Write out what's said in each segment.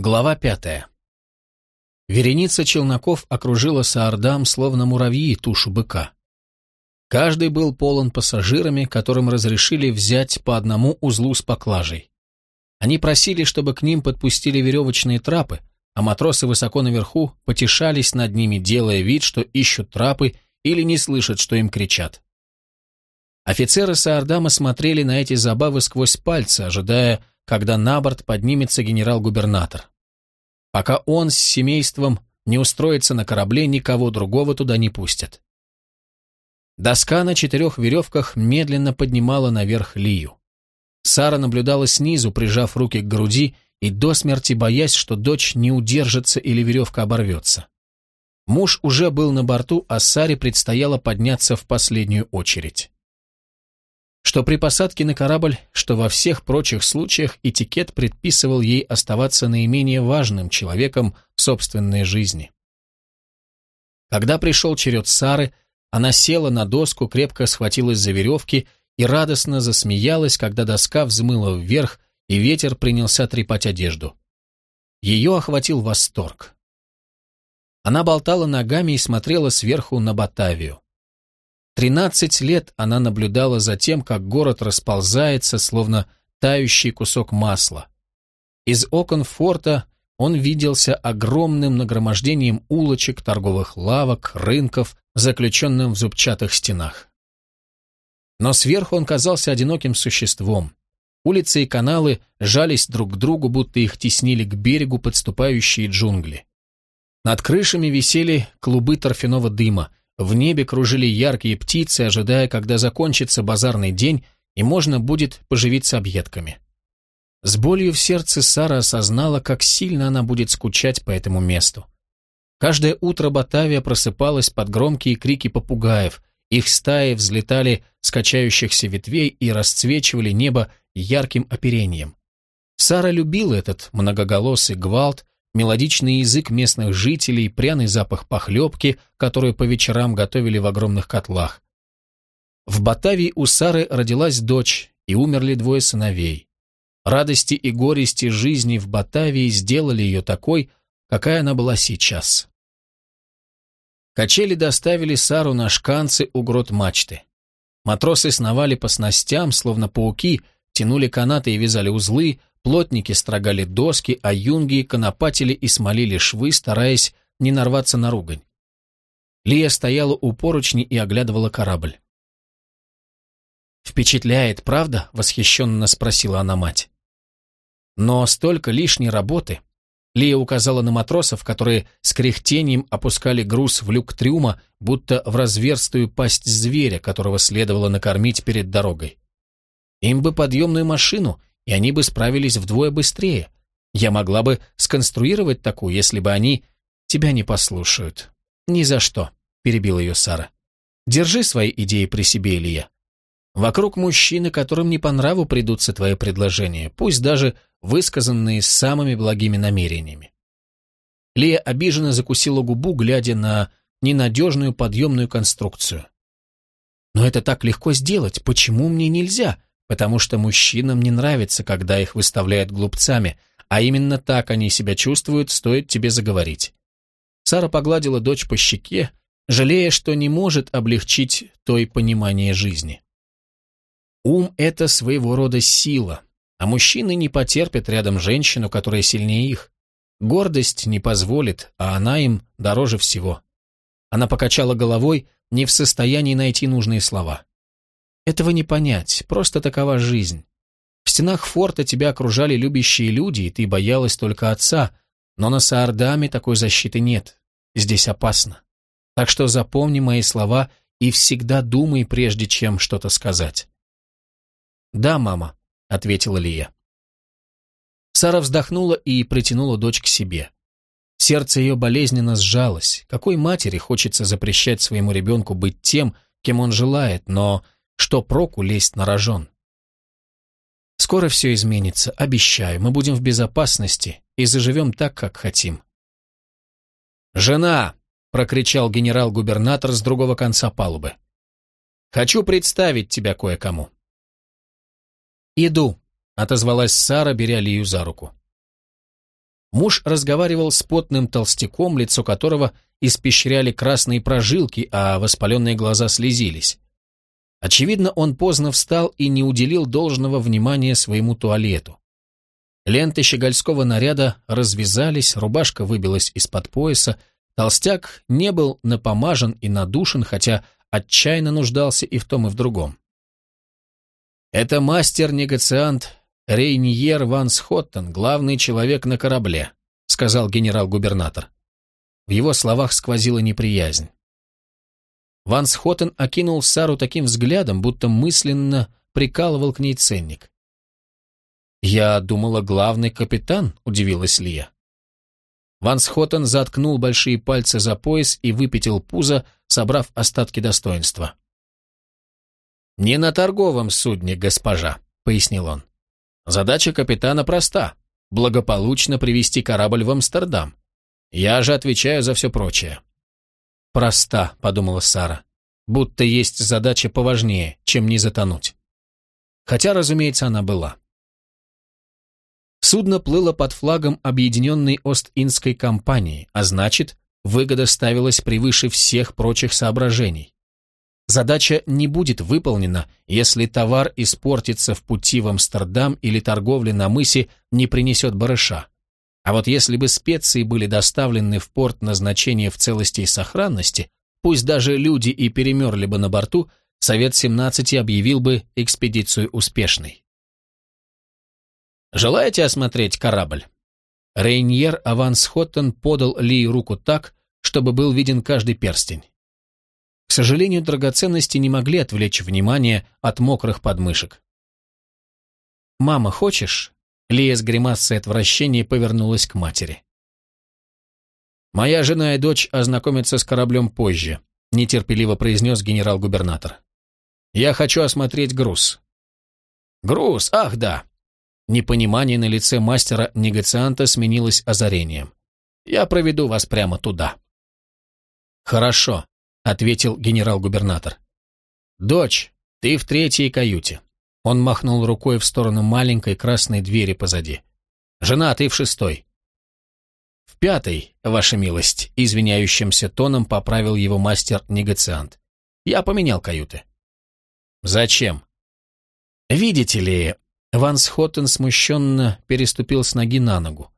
Глава пятая. Вереница челноков окружила Саардам, словно муравьи тушу быка. Каждый был полон пассажирами, которым разрешили взять по одному узлу с поклажей. Они просили, чтобы к ним подпустили веревочные трапы, а матросы высоко наверху потешались над ними, делая вид, что ищут трапы или не слышат, что им кричат. Офицеры Саардама смотрели на эти забавы сквозь пальцы, ожидая, когда на борт поднимется генерал-губернатор. Пока он с семейством не устроится на корабле, никого другого туда не пустят. Доска на четырех веревках медленно поднимала наверх Лию. Сара наблюдала снизу, прижав руки к груди и до смерти боясь, что дочь не удержится или веревка оборвется. Муж уже был на борту, а Саре предстояло подняться в последнюю очередь что при посадке на корабль, что во всех прочих случаях этикет предписывал ей оставаться наименее важным человеком в собственной жизни. Когда пришел черед Сары, она села на доску, крепко схватилась за веревки и радостно засмеялась, когда доска взмыла вверх, и ветер принялся трепать одежду. Ее охватил восторг. Она болтала ногами и смотрела сверху на Батавию. Тринадцать лет она наблюдала за тем, как город расползается, словно тающий кусок масла. Из окон форта он виделся огромным нагромождением улочек, торговых лавок, рынков, заключенным в зубчатых стенах. Но сверху он казался одиноким существом. Улицы и каналы жались друг к другу, будто их теснили к берегу подступающие джунгли. Над крышами висели клубы торфяного дыма, в небе кружили яркие птицы, ожидая, когда закончится базарный день и можно будет поживиться объедками. С болью в сердце Сара осознала, как сильно она будет скучать по этому месту. Каждое утро Батавия просыпалась под громкие крики попугаев, их стаи взлетали с качающихся ветвей и расцвечивали небо ярким оперением. Сара любила этот многоголосый гвалт, мелодичный язык местных жителей, пряный запах похлебки, которую по вечерам готовили в огромных котлах. В Батавии у Сары родилась дочь, и умерли двое сыновей. Радости и горести жизни в Батавии сделали ее такой, какая она была сейчас. Качели доставили Сару на шканцы у грот мачты. Матросы сновали по снастям, словно пауки, тянули канаты и вязали узлы, Плотники строгали доски, а юнги конопатили и смолили швы, стараясь не нарваться на ругань. Лия стояла у поручни и оглядывала корабль. «Впечатляет, правда?» — восхищенно спросила она мать. «Но столько лишней работы». Лия указала на матросов, которые с кряхтением опускали груз в люк трюма, будто в разверстую пасть зверя, которого следовало накормить перед дорогой. Им бы подъемную машину и они бы справились вдвое быстрее. Я могла бы сконструировать такую, если бы они тебя не послушают. Ни за что, перебила ее Сара. Держи свои идеи при себе, Илья. Вокруг мужчины, которым не по нраву придутся твои предложения, пусть даже высказанные с самыми благими намерениями. Лия обиженно закусила губу, глядя на ненадежную подъемную конструкцию. «Но это так легко сделать, почему мне нельзя?» Потому что мужчинам не нравится, когда их выставляют глупцами, а именно так они себя чувствуют, стоит тебе заговорить. Сара погладила дочь по щеке, жалея, что не может облегчить той понимание жизни. Ум — это своего рода сила, а мужчины не потерпят рядом женщину, которая сильнее их. Гордость не позволит, а она им дороже всего. Она покачала головой, не в состоянии найти нужные слова. Этого не понять, просто такова жизнь. В стенах форта тебя окружали любящие люди, и ты боялась только отца, но на Саардаме такой защиты нет. Здесь опасно. Так что запомни мои слова и всегда думай, прежде чем что-то сказать. «Да, мама», — ответила Лия. Сара вздохнула и притянула дочь к себе. Сердце ее болезненно сжалось. Какой матери хочется запрещать своему ребенку быть тем, кем он желает, но что проку лезть на рожон? Скоро все изменится, обещаю. Мы будем в безопасности и заживем так, как хотим. «Жена!» — прокричал генерал-губернатор с другого конца палубы. «Хочу представить тебя кое-кому». «Иду», — отозвалась Сара, беря Лию за руку. Муж разговаривал с потным толстяком, лицо которого испещряли красные прожилки, а воспаленные глаза слезились. Очевидно, он поздно встал и не уделил должного внимания своему туалету. Ленты щегольского наряда развязались, рубашка выбилась из-под пояса, толстяк не был напомажен и надушен, хотя отчаянно нуждался и в том, и в другом. Это мастер-негациант Рейниер Ван Схоттен, главный человек на корабле, сказал генерал-губернатор. В его словах сквозила неприязнь. Ван Схоттен окинул Сару таким взглядом, будто мысленно прикалывал к ней ценник. «Я думала, главный капитан», — удивилась Лия. Ван Схоттен заткнул большие пальцы за пояс и выпятил пузо, собрав остатки достоинства. «Не на торговом судне, госпожа», — пояснил он. «Задача капитана проста — благополучно привести корабль в Амстердам. Я же отвечаю за все прочее». «Проста», — подумала Сара, — «будто есть задача поважнее, чем не затонуть». Хотя, разумеется, она была. Судно плыло под флагом Объединенной Ост-Индской компании, а значит, выгода ставилась превыше всех прочих соображений. Задача не будет выполнена, если товар испортится в пути в Амстердам или торговля на мысе не принесет барыша. А вот если бы специи были доставлены в порт назначения в целости и сохранности, пусть даже люди и перемерли бы на борту, Совет 17 объявил бы экспедицию успешной. «Желаете осмотреть корабль?» Рейньер Аванс Хоттон подал Ли руку так, чтобы был виден каждый перстень. К сожалению, драгоценности не могли отвлечь внимание от мокрых подмышек. «Мама, хочешь?» Лия с гримасой отвращения повернулась к матери. «Моя жена и дочь ознакомятся с кораблем позже», нетерпеливо произнес генерал-губернатор. «Я хочу осмотреть груз». «Груз? Ах, да!» Непонимание на лице мастера-негацианта сменилось озарением. «Я проведу вас прямо туда». «Хорошо», ответил генерал-губернатор. «Дочь, ты в третьей каюте». Он махнул рукой в сторону маленькой красной двери позади. «Жена, ты в шестой». «В пятой, ваша милость», — извиняющимся тоном поправил его мастер-негациант. «Я поменял каюты». «Зачем?» «Видите ли...» Ван Схоттен смущенно переступил с ноги на ногу.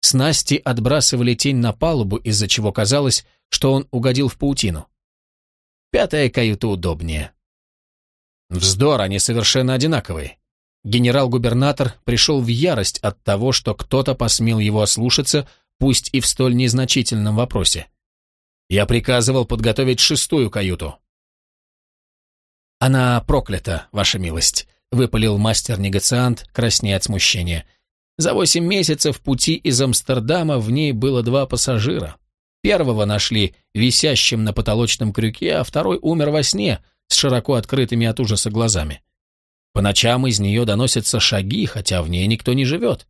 Снасти отбрасывали тень на палубу, из-за чего казалось, что он угодил в паутину. Пятая каюта удобнее. Вздор, они совершенно одинаковые. Генерал-губернатор пришел в ярость от того, что кто-то посмел его ослушаться, пусть и в столь незначительном вопросе. Я приказывал подготовить шестую каюту. «Она проклята, ваша милость», — выпалил мастер-негациант, краснея от смущения. «За восемь месяцев пути из Амстердама в ней было два пассажира. Первого нашли висящим на потолочном крюке, а второй умер во сне с широко открытыми от ужаса глазами. По ночам из нее доносятся шаги, хотя в ней никто не живет.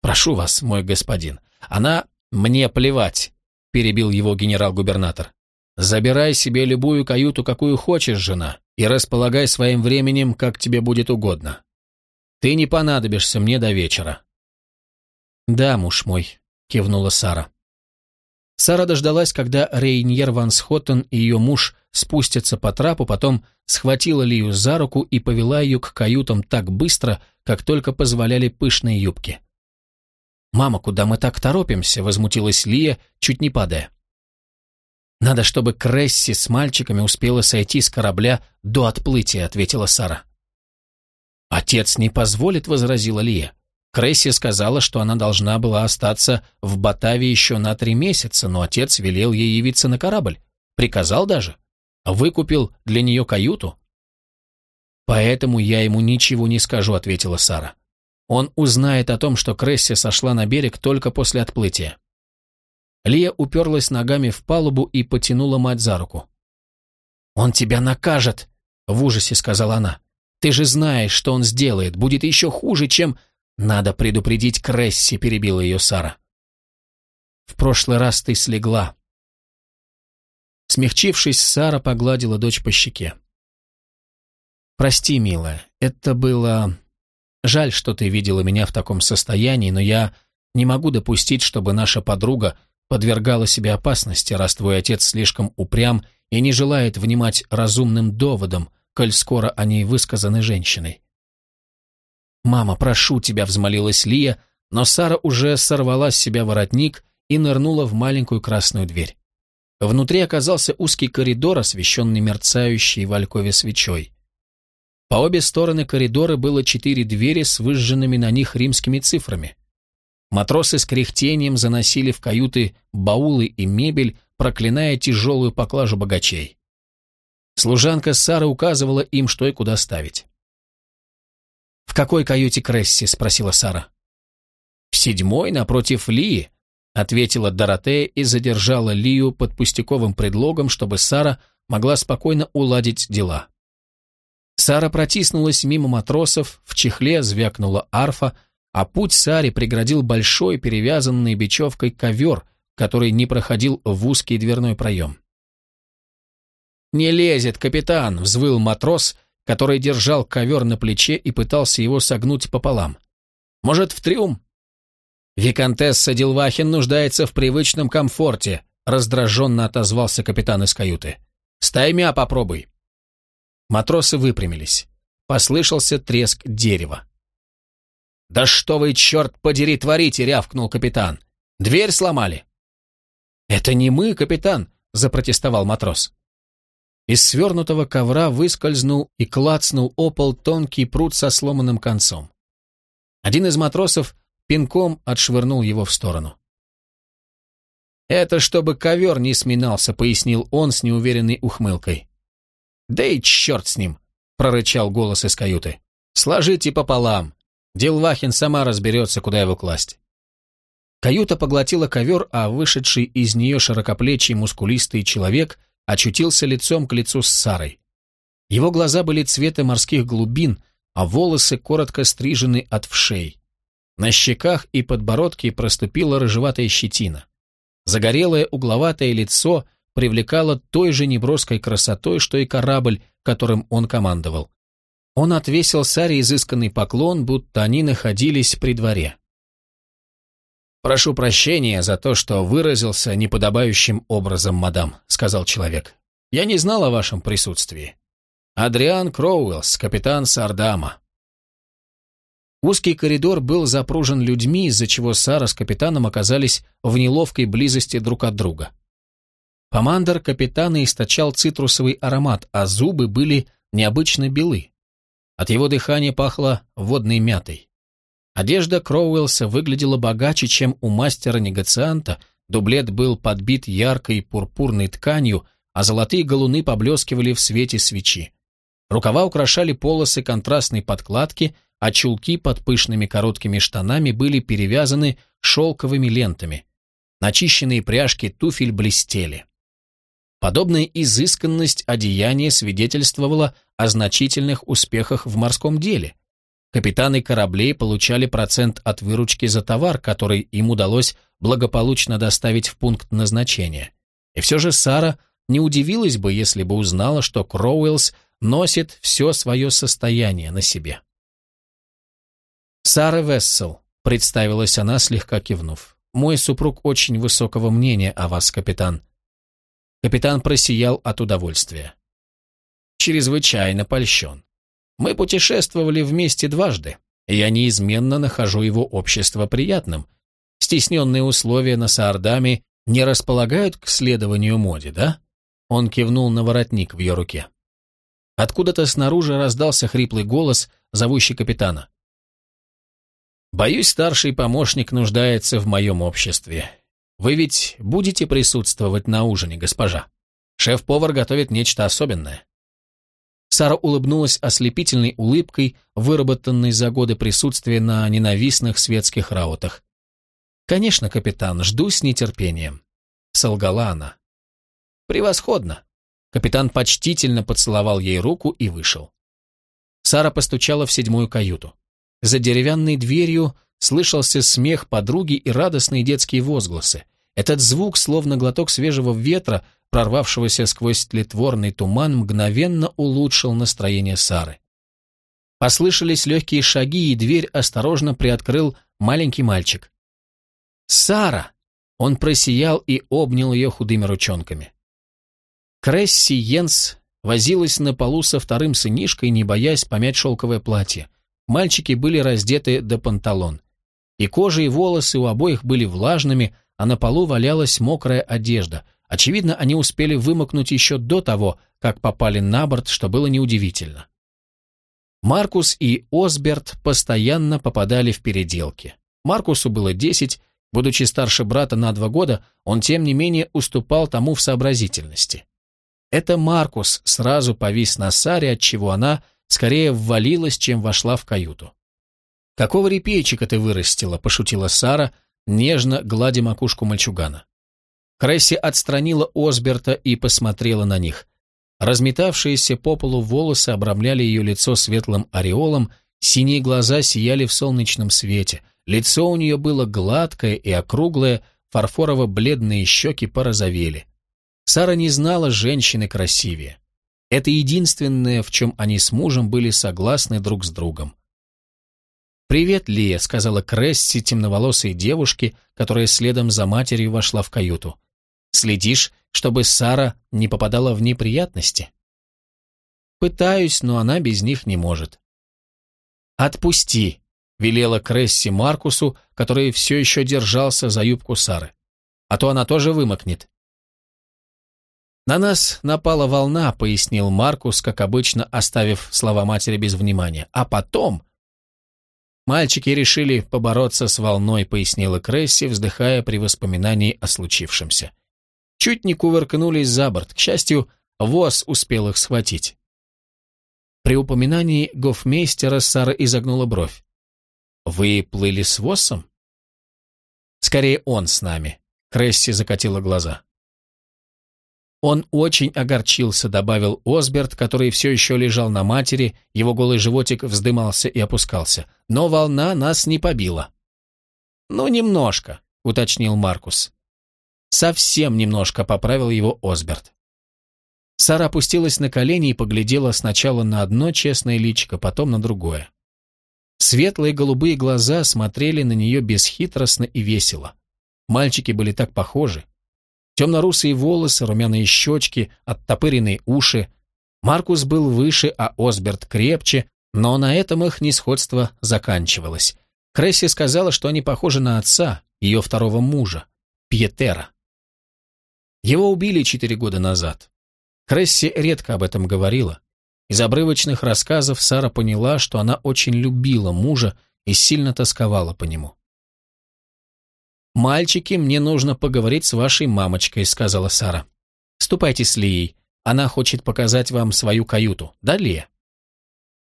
«Прошу вас, мой господин, она... мне плевать», — перебил его генерал-губернатор. «Забирай себе любую каюту, какую хочешь, жена, и располагай своим временем, как тебе будет угодно. Ты не понадобишься мне до вечера». «Да, муж мой», — кивнула Сара. Сара дождалась, когда Рейньер Ван Схоттен и ее муж спустятся по трапу, потом схватила Лию за руку и повела ее к каютам так быстро, как только позволяли пышные юбки. «Мама, куда мы так торопимся?» — возмутилась Лия, чуть не падая. «Надо, чтобы Кресси с мальчиками успела сойти с корабля до отплытия», — ответила Сара. «Отец не позволит», — возразила Лия. Кресси сказала, что она должна была остаться в Батавии еще на три месяца, но отец велел ей явиться на корабль. Приказал даже. Выкупил для нее каюту. «Поэтому я ему ничего не скажу», — ответила Сара. «Он узнает о том, что Кресси сошла на берег только после отплытия». Лия уперлась ногами в палубу и потянула мать за руку. «Он тебя накажет», — в ужасе сказала она. «Ты же знаешь, что он сделает. Будет еще хуже, чем...» «Надо предупредить Кресси», — перебила ее Сара. «В прошлый раз ты слегла». Смягчившись, Сара погладила дочь по щеке. «Прости, милая, это было... Жаль, что ты видела меня в таком состоянии, но я Не могу допустить, чтобы наша подруга подвергала себе опасности, раз твой отец слишком упрям и не желает внимать разумным доводам, коль скоро они высказаны женщиной. «Мама, прошу тебя», — взмолилась Лия, но Сара уже сорвала с себя воротник и нырнула в маленькую красную дверь. Внутри оказался узкий коридор, освещенный мерцающей в алькове свечой. По обе стороны коридора было четыре двери с выжженными на них римскими цифрами. Матросы с кряхтением заносили в каюты баулы и мебель, проклиная тяжелую поклажу богачей. Служанка Сара указывала им, что и куда ставить. «В какой каюте Кресси?» — спросила Сара. «В седьмой, напротив Лии», — ответила Доротея и задержала Лию под пустяковым предлогом, чтобы Сара могла спокойно уладить дела. Сара протиснулась мимо матросов, в чехле звякнула арфа, а путь Саре преградил большой перевязанный бечевкой ковер, который не проходил в узкий дверной проем. «Не лезет, капитан!» — взвыл матрос, который держал ковер на плече и пытался его согнуть пополам. «Может, в трюм?» «Викантесса Дилвахин нуждается в привычном комфорте», — раздраженно отозвался капитан из каюты. «Стаймя попробуй». Матросы выпрямились. Послышался треск дерева. «Да что вы, черт подери, творите!» — рявкнул капитан. «Дверь сломали!» «Это не мы, капитан!» — запротестовал матрос. Из свернутого ковра выскользнул и клацнул опол тонкий пруд со сломанным концом. Один из матросов пинком отшвырнул его в сторону. «Это чтобы ковер не сминался», — пояснил он с неуверенной ухмылкой. «Да и черт с ним!» — прорычал голос из каюты. «Сложите пополам. Дилвахин сама разберется, куда его класть». Каюта поглотила ковер, а вышедший из нее широкоплечий мускулистый человек очутился лицом к лицу с Сарой. Его глаза были цвета морских глубин, а волосы коротко стрижены от вшей. На щеках и подбородке проступила рыжеватая щетина. Загорелое угловатое лицо привлекало той же неброской красотой, что и корабль, которым он командовал. Он отвесил Саре изысканный поклон, будто они находились при дворе. «Прошу прощения за то, что выразился неподобающим образом, мадам», — сказал человек. «Я не знал о вашем присутствии. Адриан Кроуэллс, капитан Сардама». Узкий коридор был запружен людьми, из-за чего Сара с капитаном оказались в неловкой близости друг от друга. Помандер капитана источал цитрусовый аромат, а зубы были необычно белы. От его дыхания пахло водной мятой. Одежда Кроуэлса выглядела богаче, чем у мастера-негацианта, дублет был подбит яркой пурпурной тканью, а золотые галуны поблескивали в свете свечи. Рукава украшали полосы контрастной подкладки, а чулки под пышными короткими штанами были перевязаны шелковыми лентами. Начищенные пряжки туфель блестели. Подобная изысканность одеяния свидетельствовала о значительных успехах в морском деле. Капитаны кораблей получали процент от выручки за товар, который им удалось благополучно доставить в пункт назначения. И все же Сара не удивилась бы, если бы узнала, что Кроуэллс носит все свое состояние на себе. «Сара Вессел», — представилась она, слегка кивнув. «Мой супруг очень высокого мнения о вас, капитан. Капитан просиял от удовольствия. Чрезвычайно польщен. Мы путешествовали вместе дважды, и я неизменно нахожу его общество приятным. Стесненные условия на Саардаме не располагают к следованию моде, да? Он кивнул на воротник в ее руке. Откуда-то снаружи раздался хриплый голос, зовущий капитана. «Боюсь, старший помощник нуждается в моем обществе. Вы ведь будете присутствовать на ужине, госпожа? Шеф-повар готовит нечто особенное». Сара улыбнулась ослепительной улыбкой, выработанной за годы присутствия на ненавистных светских раутах. «Конечно, капитан, жду с нетерпением», — солгала она. «Превосходно!» Капитан почтительно поцеловал ей руку и вышел. Сара постучала в седьмую каюту. За деревянной дверью слышался смех подруги и радостные детские возгласы. Этот звук, словно глоток свежего ветра, прорвавшегося сквозь тлетворный туман, мгновенно улучшил настроение Сары. Послышались легкие шаги, и дверь осторожно приоткрыл маленький мальчик. «Сара!» Он просиял и обнял ее худыми ручонками. Кресси Йенс возилась на полу со вторым сынишкой, не боясь помять шелковое платье. Мальчики были раздеты до панталон. И кожа, и волосы у обоих были влажными, а на полу валялась мокрая одежда. Очевидно, они успели вымокнуть еще до того, как попали на борт, что было неудивительно. Маркус и Осберт постоянно попадали в переделки. Маркусу было десять, будучи старше брата на два года, он тем не менее уступал тому в сообразительности. Это Маркус сразу повис на Саре, отчего она скорее ввалилась, чем вошла в каюту. «Какого репейчика ты вырастила?» – пошутила Сара, нежно гладя макушку мальчугана. Кресси отстранила Осберта и посмотрела на них. Разметавшиеся по полу волосы обрамляли ее лицо светлым ореолом, синие глаза сияли в солнечном свете, лицо у нее было гладкое и округлое, фарфорово-бледные щеки порозовели. Сара не знала женщины красивее. Это единственное, в чем они с мужем были согласны друг с другом. «Привет, Лия», — сказала Кресси темноволосой девушке, которая следом за матерью вошла в каюту. «Следишь, чтобы Сара не попадала в неприятности?» «Пытаюсь, но она без них не может». «Отпусти», — велела Кресси Маркусу, который все еще держался за юбку Сары. «А то она тоже вымокнет». «На нас напала волна», — пояснил Маркус, как обычно, оставив слова матери без внимания. «А потом...» «Мальчики решили побороться с волной», — пояснила Кресси, вздыхая при воспоминании о случившемся. Чуть не кувыркнулись за борт. К счастью, ВОЗ успел их схватить. При упоминании гофмейстера Сара изогнула бровь. «Вы плыли с ВОСом?» «Скорее он с нами», — Кресси закатила глаза. Он очень огорчился, добавил Осберт, который все еще лежал на матери, его голый животик вздымался и опускался. Но волна нас не побила. «Ну, немножко», — уточнил Маркус. «Совсем немножко», — поправил его Осберт. Сара опустилась на колени и поглядела сначала на одно честное личико, потом на другое. Светлые голубые глаза смотрели на нее бесхитростно и весело. Мальчики были так похожи. Темно-русые волосы, румяные щечки, оттопыренные уши. Маркус был выше, а Осберт крепче, но на этом их несходство заканчивалось. Кресси сказала, что они похожи на отца, ее второго мужа, Пьетера. Его убили четыре года назад. Кресси редко об этом говорила. Из обрывочных рассказов Сара поняла, что она очень любила мужа и сильно тосковала по нему. «Мальчики, мне нужно поговорить с вашей мамочкой», — сказала Сара. «Ступайте с Лией. Она хочет показать вам свою каюту. Да, Лия?»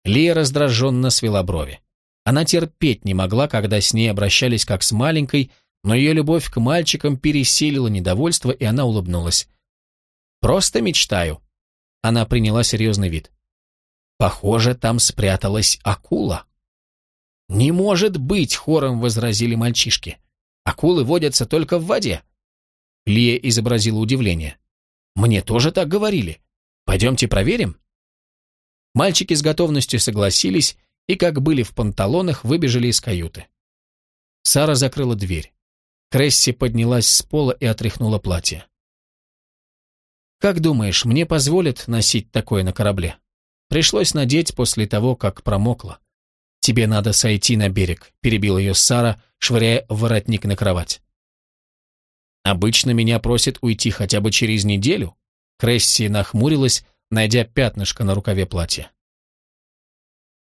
Лия раздраженно свела брови. Она терпеть не могла, когда с ней обращались как с маленькой, но ее любовь к мальчикам пересилила недовольство, и она улыбнулась. «Просто мечтаю». Она приняла серьезный вид. «Похоже, там спряталась акула». «Не может быть!» — хором возразили мальчишки. Акулы водятся только в воде. Лия изобразила удивление. Мне тоже так говорили. Пойдемте проверим. Мальчики с готовностью согласились и, как были в панталонах, выбежали из каюты. Сара закрыла дверь. Кресси поднялась с пола и отряхнула платье. «Как думаешь, мне позволят носить такое на корабле?» Пришлось надеть после того, как промокла. «Тебе надо сойти на берег», — перебил ее Сара, швыряя воротник на кровать. «Обычно меня просят уйти хотя бы через неделю», — Кресси нахмурилась, найдя пятнышко на рукаве платья.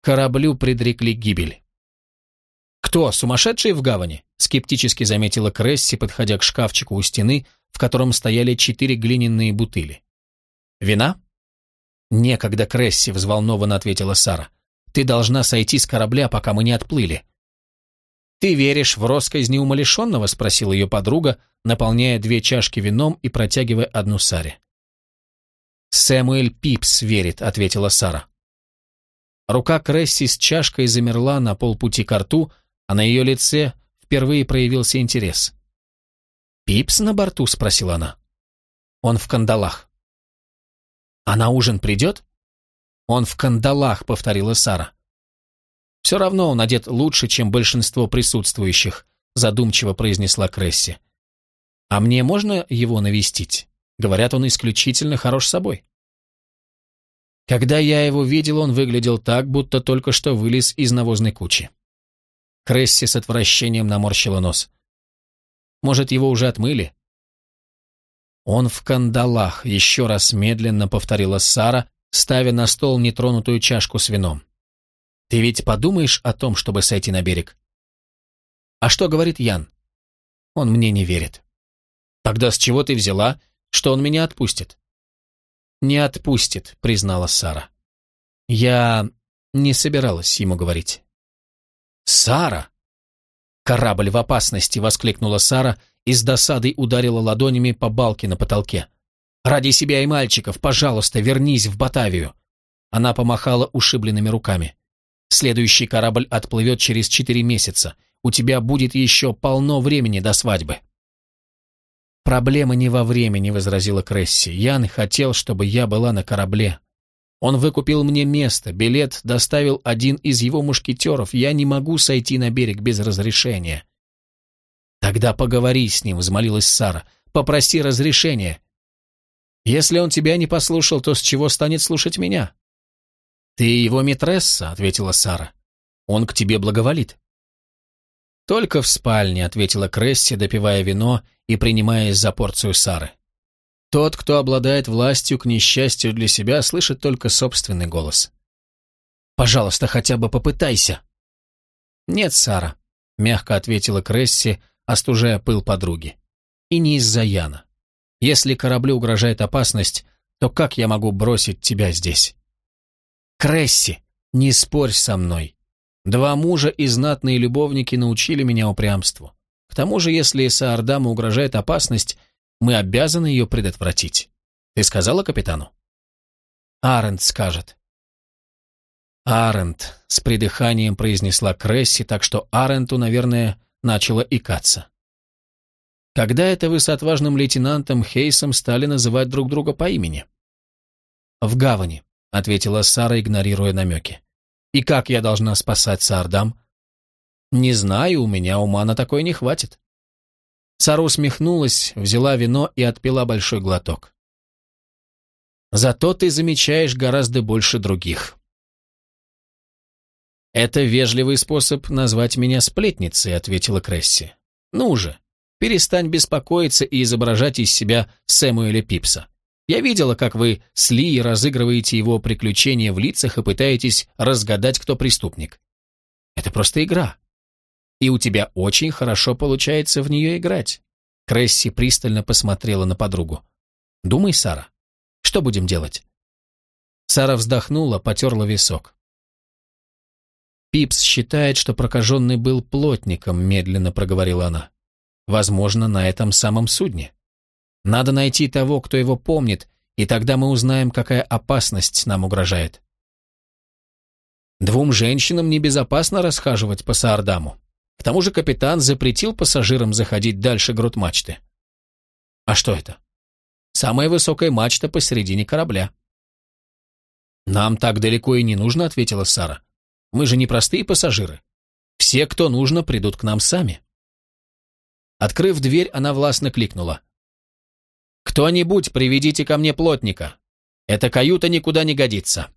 Кораблю предрекли гибель. «Кто, сумасшедший в гавани?» — скептически заметила Кресси, подходя к шкафчику у стены, в котором стояли четыре глиняные бутыли. «Вина?» «Некогда, Кресси», — взволнованно ответила Сара. Ты должна сойти с корабля, пока мы не отплыли». «Ты веришь в росказни умалишенного?» — спросила ее подруга, наполняя две чашки вином и протягивая одну Саре. «Сэмуэль Пипс верит», — ответила Сара. Рука Кресси с чашкой замерла на полпути к рту, а на ее лице впервые проявился интерес. «Пипс на борту?» — спросила она. «Он в кандалах». «А на ужин придет?» «Он в кандалах», — повторила Сара. «Все равно он одет лучше, чем большинство присутствующих. задумчиво произнесла Кресси. «А мне можно его навестить? Говорят, он исключительно хорош собой». Когда я его видел, он выглядел так, будто только что вылез из навозной кучи. Кресси с отвращением наморщила нос. «Может, его уже отмыли?» «Он в кандалах», — еще раз медленно повторила Сара, ставя на стол нетронутую чашку с вином. «Ты ведь подумаешь о том, чтобы сойти на берег?» «А что говорит Ян?» «Он мне не верит». «Тогда с чего ты взяла, что он меня отпустит?» «Не отпустит», — признала Сара. «Я не собиралась ему говорить». «Сара!» «Корабль в опасности!» — воскликнула Сара и с досадой ударила ладонями по балке на потолке. «Ради себя и мальчиков, пожалуйста, вернись в Батавию!» Она помахала ушибленными руками. «Следующий корабль отплывет через четыре месяца. У тебя будет еще полно времени до свадьбы». «Проблема не во времени», — возразила Кресси. «Ян хотел, чтобы я была на корабле. Он выкупил мне место, билет доставил один из его мушкетеров. Я не могу сойти на берег без разрешения». «Тогда поговори с ним», — взмолилась Сара. «Попроси разрешения». «Если он тебя не послушал, то с чего станет слушать меня?» «Ты его митресса», — ответила Сара. «Он к тебе благоволит». «Только в спальне», — ответила Кресси, допивая вино и принимаясь за порцию Сары. Тот, кто обладает властью, к несчастью для себя, слышит только собственный голос. «Пожалуйста, хотя бы попытайся». «Нет, Сара», — мягко ответила Кресси, остужая пыл подруги. «И не из-за Яна. Если кораблю угрожает опасность, то как я могу бросить тебя здесь?» «Кресси, не спорь со мной. Два мужа и знатные любовники научили меня упрямству. К тому же, если Саардаму угрожает опасность, мы обязаны ее предотвратить. Ты сказала капитану? Арент скажет. Арент, с придыханием произнесла Кресси, так что Аренту, наверное, начало икаться. Когда это вы с отважным лейтенантом Хейсом стали называть друг друга по имени? В гавани, ответила Сара, игнорируя намеки. И как я должна спасать Саардам? Не знаю, у меня ума на такое не хватит. Сара усмехнулась, взяла вино и отпила большой глоток. Зато ты замечаешь гораздо больше других. «Это вежливый способ назвать меня сплетницей», — ответила Кресси. «Ну же, перестань беспокоиться и изображать из себя Сэмуэля Пипса. Я видела, как вы с Ли разыгрываете его приключения в лицах и пытаетесь разгадать, кто преступник. Это просто игра. И у тебя очень хорошо получается в нее играть. Кресси пристально посмотрела на подругу. Думай, Сара, что будем делать? Сара вздохнула, потерла висок. Пипс считает, что прокаженный был плотником, медленно проговорила она. Возможно, на этом самом судне. Надо найти того, кто его помнит, и тогда мы узнаем, какая опасность нам угрожает. Двум женщинам небезопасно расхаживать по Саардаму. К тому же капитан запретил пассажирам заходить дальше груд мачты. А что это? Самая высокая мачта посередине корабля. «Нам так далеко и не нужно», — ответила Сара. «Мы же не простые пассажиры. Все, кто нужно, придут к нам сами». Открыв дверь, она властно кликнула. «Кто-нибудь приведите ко мне плотника. Эта каюта никуда не годится».